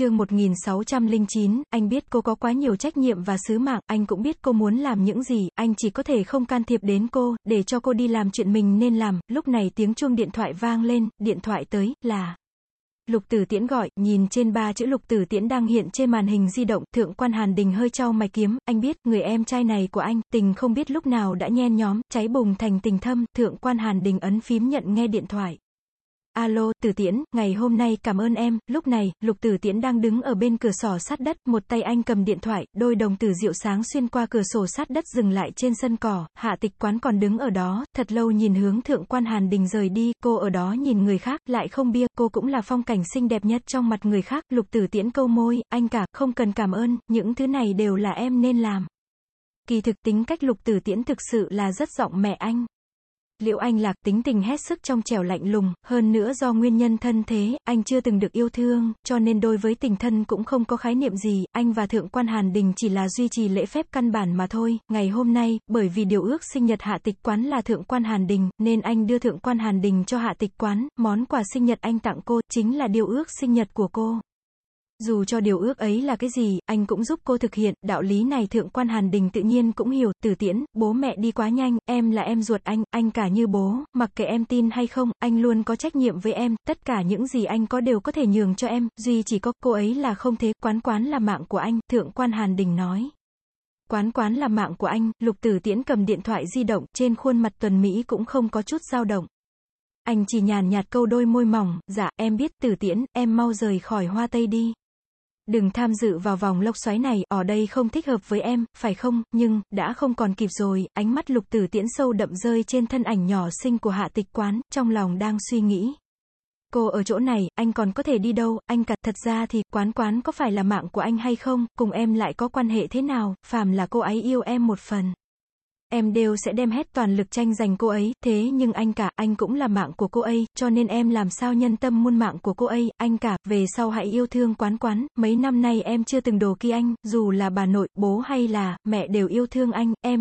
chương 1609, anh biết cô có quá nhiều trách nhiệm và sứ mạng, anh cũng biết cô muốn làm những gì, anh chỉ có thể không can thiệp đến cô, để cho cô đi làm chuyện mình nên làm, lúc này tiếng chuông điện thoại vang lên, điện thoại tới, là... Lục Tử Tiễn gọi, nhìn trên ba chữ Lục Tử Tiễn đang hiện trên màn hình di động, thượng quan Hàn Đình hơi trao mày kiếm, anh biết, người em trai này của anh, tình không biết lúc nào đã nhen nhóm, cháy bùng thành tình thâm, thượng quan Hàn Đình ấn phím nhận nghe điện thoại. Alo, Tử Tiễn, ngày hôm nay cảm ơn em, lúc này, Lục Tử Tiễn đang đứng ở bên cửa sổ sát đất, một tay anh cầm điện thoại, đôi đồng tử rượu sáng xuyên qua cửa sổ sát đất dừng lại trên sân cỏ, hạ tịch quán còn đứng ở đó, thật lâu nhìn hướng thượng quan Hàn Đình rời đi, cô ở đó nhìn người khác, lại không bia, cô cũng là phong cảnh xinh đẹp nhất trong mặt người khác, Lục Tử Tiễn câu môi, anh cả, không cần cảm ơn, những thứ này đều là em nên làm. Kỳ thực tính cách Lục Tử Tiễn thực sự là rất giọng mẹ anh. Liễu Anh Lạc tính tình hết sức trong trẻo lạnh lùng, hơn nữa do nguyên nhân thân thế, anh chưa từng được yêu thương, cho nên đối với tình thân cũng không có khái niệm gì, anh và Thượng quan Hàn Đình chỉ là duy trì lễ phép căn bản mà thôi. Ngày hôm nay, bởi vì điều ước sinh nhật hạ tịch quán là Thượng quan Hàn Đình, nên anh đưa Thượng quan Hàn Đình cho hạ tịch quán, món quà sinh nhật anh tặng cô, chính là điều ước sinh nhật của cô. Dù cho điều ước ấy là cái gì, anh cũng giúp cô thực hiện, đạo lý này thượng quan Hàn Đình tự nhiên cũng hiểu, tử tiễn, bố mẹ đi quá nhanh, em là em ruột anh, anh cả như bố, mặc kệ em tin hay không, anh luôn có trách nhiệm với em, tất cả những gì anh có đều có thể nhường cho em, duy chỉ có cô ấy là không thế, quán quán là mạng của anh, thượng quan Hàn Đình nói. Quán quán là mạng của anh, lục tử tiễn cầm điện thoại di động, trên khuôn mặt tuần Mỹ cũng không có chút dao động. Anh chỉ nhàn nhạt câu đôi môi mỏng, dạ, em biết tử tiễn, em mau rời khỏi hoa tây đi. Đừng tham dự vào vòng lốc xoáy này, ở đây không thích hợp với em, phải không, nhưng, đã không còn kịp rồi, ánh mắt lục tử tiễn sâu đậm rơi trên thân ảnh nhỏ xinh của hạ tịch quán, trong lòng đang suy nghĩ. Cô ở chỗ này, anh còn có thể đi đâu, anh cặt thật ra thì, quán quán có phải là mạng của anh hay không, cùng em lại có quan hệ thế nào, phàm là cô ấy yêu em một phần. Em đều sẽ đem hết toàn lực tranh giành cô ấy, thế nhưng anh cả, anh cũng là mạng của cô ấy, cho nên em làm sao nhân tâm muôn mạng của cô ấy, anh cả, về sau hãy yêu thương quán quán, mấy năm nay em chưa từng đồ kia anh, dù là bà nội, bố hay là, mẹ đều yêu thương anh, em